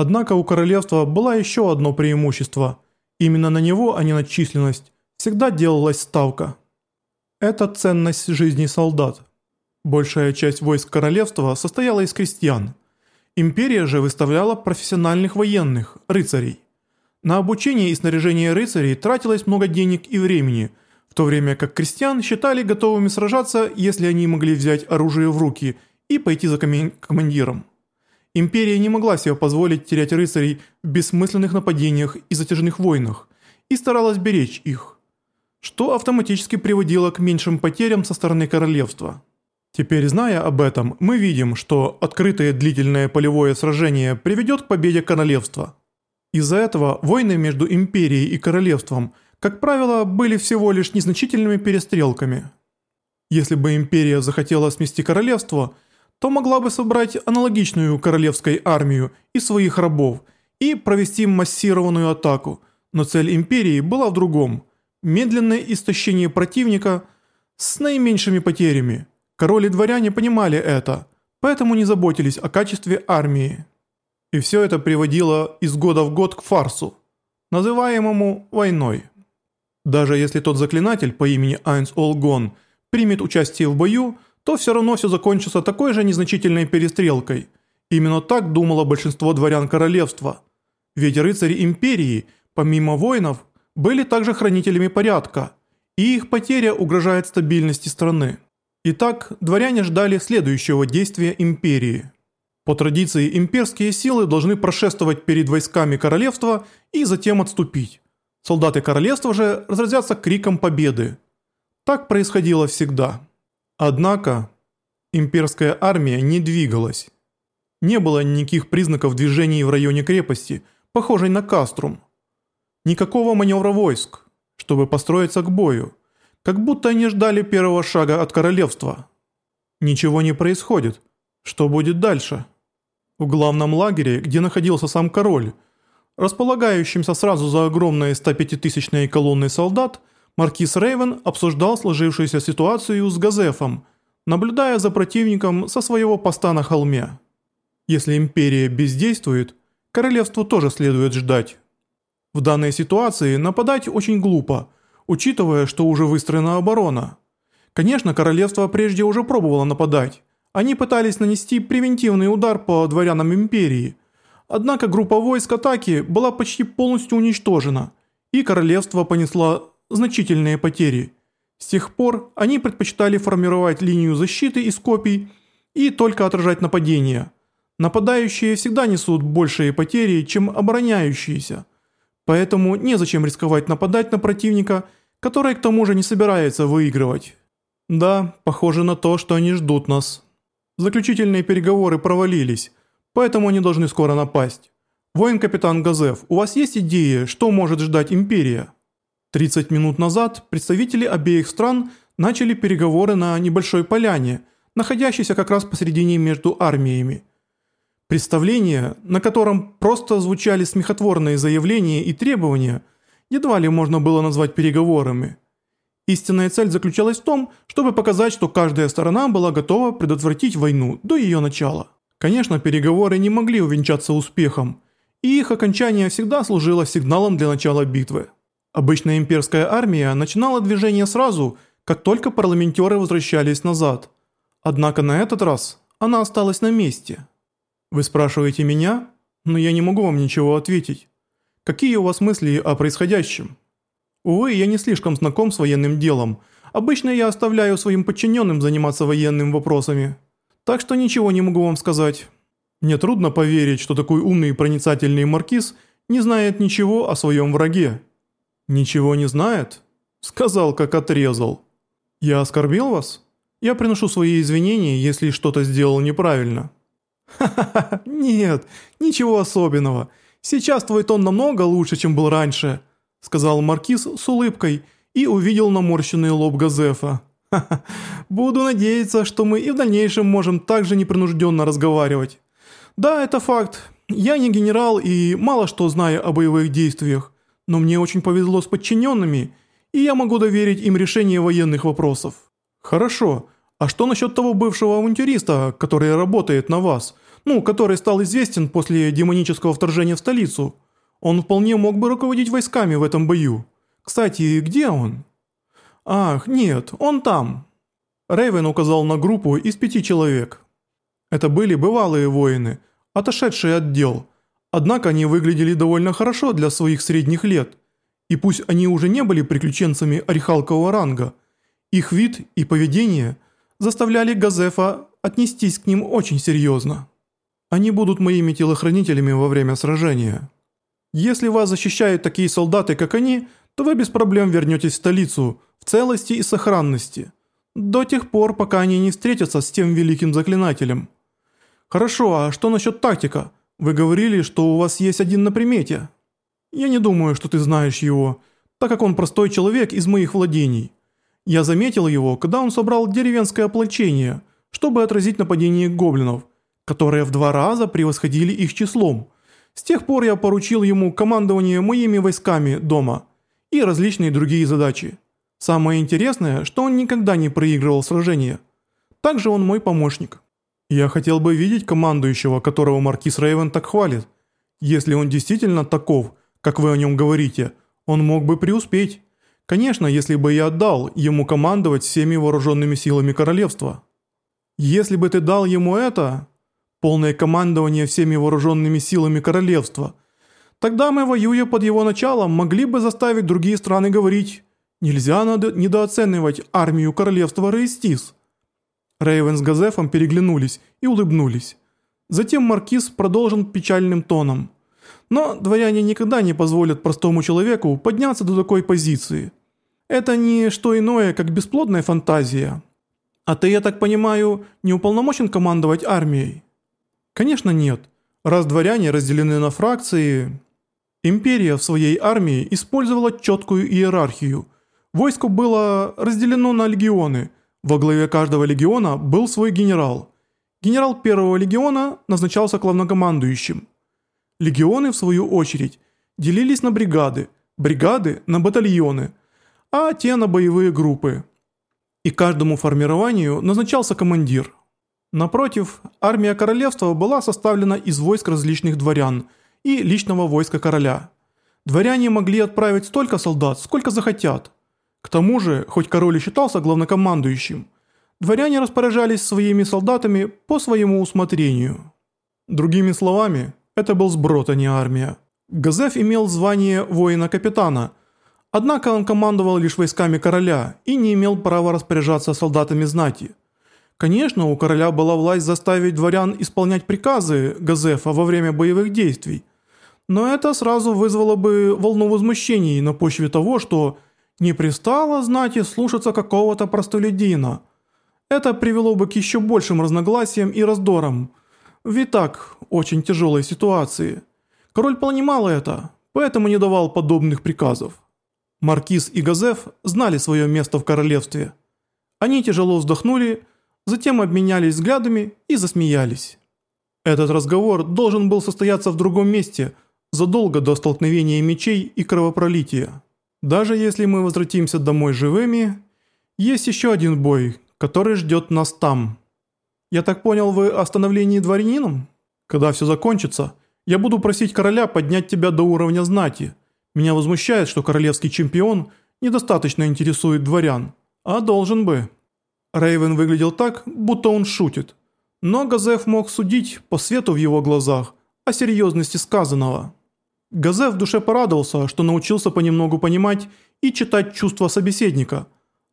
Однако у королевства было еще одно преимущество. Именно на него, а не на численность, всегда делалась ставка. Это ценность жизни солдат. Большая часть войск королевства состояла из крестьян. Империя же выставляла профессиональных военных, рыцарей. На обучение и снаряжение рыцарей тратилось много денег и времени, в то время как крестьян считали готовыми сражаться, если они могли взять оружие в руки и пойти за командиром. Империя не могла себе позволить терять рыцарей в бессмысленных нападениях и затяжных войнах, и старалась беречь их, что автоматически приводило к меньшим потерям со стороны королевства. Теперь, зная об этом, мы видим, что открытое длительное полевое сражение приведет к победе королевства. Из-за этого войны между империей и королевством, как правило, были всего лишь незначительными перестрелками. Если бы империя захотела смести королевство – то могла бы собрать аналогичную королевской армию и своих рабов и провести массированную атаку, но цель империи была в другом – медленное истощение противника с наименьшими потерями. Король и дворяне понимали это, поэтому не заботились о качестве армии. И все это приводило из года в год к фарсу, называемому войной. Даже если тот заклинатель по имени Айнс Олгон примет участие в бою – то все равно все закончится такой же незначительной перестрелкой. Именно так думало большинство дворян королевства. Ведь рыцари империи, помимо воинов, были также хранителями порядка, и их потеря угрожает стабильности страны. Итак, дворяне ждали следующего действия империи. По традиции имперские силы должны прошествовать перед войсками королевства и затем отступить. Солдаты королевства же разразятся криком победы. Так происходило всегда. Однако имперская армия не двигалась. Не было никаких признаков движений в районе крепости, похожей на Каструм. Никакого маневра войск, чтобы построиться к бою, как будто они ждали первого шага от королевства. Ничего не происходит. Что будет дальше? В главном лагере, где находился сам король, располагающимся сразу за огромной 105-тысячной колонной солдат, Маркиз Рейвен обсуждал сложившуюся ситуацию с Газефом, наблюдая за противником со своего поста на холме. Если империя бездействует, королевству тоже следует ждать. В данной ситуации нападать очень глупо, учитывая, что уже выстроена оборона. Конечно, королевство прежде уже пробовало нападать. Они пытались нанести превентивный удар по дворянам империи. Однако группа войск атаки была почти полностью уничтожена, и королевство понесло значительные потери. С тех пор они предпочитали формировать линию защиты из копий и только отражать нападения. Нападающие всегда несут большие потери, чем обороняющиеся. Поэтому незачем рисковать нападать на противника, который к тому же не собирается выигрывать. Да, похоже на то, что они ждут нас. Заключительные переговоры провалились, поэтому они должны скоро напасть. Воин-капитан Газев, у вас есть идеи, что может ждать Империя? 30 минут назад представители обеих стран начали переговоры на небольшой поляне, находящейся как раз посередине между армиями. Представление, на котором просто звучали смехотворные заявления и требования, едва ли можно было назвать переговорами. Истинная цель заключалась в том, чтобы показать, что каждая сторона была готова предотвратить войну до ее начала. Конечно, переговоры не могли увенчаться успехом, и их окончание всегда служило сигналом для начала битвы. Обычная имперская армия начинала движение сразу, как только парламентеры возвращались назад. Однако на этот раз она осталась на месте. Вы спрашиваете меня? Но я не могу вам ничего ответить. Какие у вас мысли о происходящем? Увы, я не слишком знаком с военным делом. Обычно я оставляю своим подчиненным заниматься военными вопросами. Так что ничего не могу вам сказать. Мне трудно поверить, что такой умный и проницательный маркиз не знает ничего о своем враге. «Ничего не знает?» «Сказал, как отрезал». «Я оскорбил вас? Я приношу свои извинения, если что-то сделал неправильно». «Ха-ха-ха, нет, ничего особенного. Сейчас твой тон намного лучше, чем был раньше», сказал Маркиз с улыбкой и увидел наморщенный лоб Газефа. «Ха-ха, буду надеяться, что мы и в дальнейшем можем так же непринужденно разговаривать. Да, это факт. Я не генерал и мало что знаю о боевых действиях но мне очень повезло с подчиненными, и я могу доверить им решение военных вопросов». «Хорошо. А что насчет того бывшего авантюриста, который работает на вас, ну, который стал известен после демонического вторжения в столицу. Он вполне мог бы руководить войсками в этом бою. Кстати, где он? Ах, нет, он там. Рейвен указал на группу из пяти человек. Это были бывалые воины, отошедшие от дел. Однако они выглядели довольно хорошо для своих средних лет. И пусть они уже не были приключенцами орехалкового ранга, их вид и поведение заставляли Газефа отнестись к ним очень серьезно. Они будут моими телохранителями во время сражения. Если вас защищают такие солдаты, как они, то вы без проблем вернетесь в столицу в целости и сохранности. До тех пор, пока они не встретятся с тем великим заклинателем. Хорошо, а что насчет тактика? Вы говорили, что у вас есть один на примете. Я не думаю, что ты знаешь его, так как он простой человек из моих владений. Я заметил его, когда он собрал деревенское ополчение, чтобы отразить нападение гоблинов, которые в два раза превосходили их числом. С тех пор я поручил ему командование моими войсками дома и различные другие задачи. Самое интересное, что он никогда не проигрывал сражения. Также он мой помощник. Я хотел бы видеть командующего, которого маркиз Рейвен так хвалит. Если он действительно таков, как вы о нем говорите, он мог бы преуспеть. Конечно, если бы я отдал ему командовать всеми вооруженными силами королевства. Если бы ты дал ему это, полное командование всеми вооруженными силами королевства, тогда мы, воюя под его началом, могли бы заставить другие страны говорить «Нельзя недооценивать армию королевства Рейстис». Рейвен с Газефом переглянулись и улыбнулись. Затем Маркиз продолжил печальным тоном. Но дворяне никогда не позволят простому человеку подняться до такой позиции. Это не что иное, как бесплодная фантазия. А ты, я так понимаю, не уполномочен командовать армией? Конечно нет. Раз дворяне разделены на фракции... Империя в своей армии использовала четкую иерархию. Войско было разделено на легионы – во главе каждого легиона был свой генерал. Генерал первого легиона назначался главнокомандующим. Легионы, в свою очередь, делились на бригады, бригады на батальоны, а те на боевые группы. И каждому формированию назначался командир. Напротив, армия королевства была составлена из войск различных дворян и личного войска короля. Дворяне могли отправить столько солдат, сколько захотят – к тому же, хоть король и считался главнокомандующим, дворяне распоряжались своими солдатами по своему усмотрению. Другими словами, это был сброд, а не армия. Газеф имел звание воина-капитана, однако он командовал лишь войсками короля и не имел права распоряжаться солдатами знати. Конечно, у короля была власть заставить дворян исполнять приказы Газефа во время боевых действий, но это сразу вызвало бы волну возмущений на почве того, что не пристало знать и слушаться какого-то простолюдина. Это привело бы к еще большим разногласиям и раздорам. Ведь так, очень тяжелой ситуации. Король понимал это, поэтому не давал подобных приказов. Маркиз и Газеф знали свое место в королевстве. Они тяжело вздохнули, затем обменялись взглядами и засмеялись. Этот разговор должен был состояться в другом месте, задолго до столкновения мечей и кровопролития. Даже если мы возвратимся домой живыми, есть еще один бой, который ждет нас там. Я так понял, вы о становлении дворянином? Когда все закончится, я буду просить короля поднять тебя до уровня знати. Меня возмущает, что королевский чемпион недостаточно интересует дворян, а должен бы. Рейвен выглядел так, будто он шутит. Но Газеф мог судить по свету в его глазах о серьезности сказанного. Газе в душе порадовался, что научился понемногу понимать и читать чувства собеседника.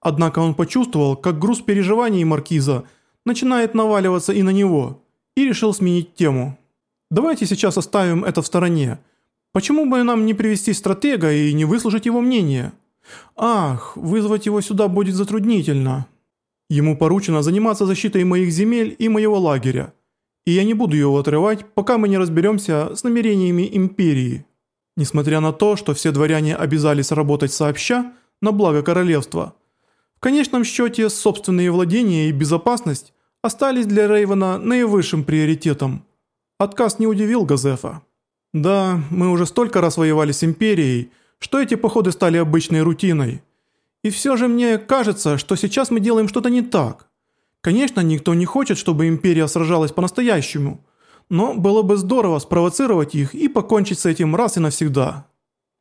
Однако он почувствовал, как груз переживаний маркиза начинает наваливаться и на него, и решил сменить тему. «Давайте сейчас оставим это в стороне. Почему бы нам не привести стратега и не выслушать его мнение? Ах, вызвать его сюда будет затруднительно. Ему поручено заниматься защитой моих земель и моего лагеря и я не буду его отрывать, пока мы не разберемся с намерениями империи. Несмотря на то, что все дворяне обязались работать сообща на благо королевства, в конечном счете собственные владения и безопасность остались для Рейвена наивысшим приоритетом. Отказ не удивил Газефа. Да, мы уже столько раз воевали с империей, что эти походы стали обычной рутиной. И все же мне кажется, что сейчас мы делаем что-то не так. Конечно, никто не хочет, чтобы империя сражалась по-настоящему, но было бы здорово спровоцировать их и покончить с этим раз и навсегда.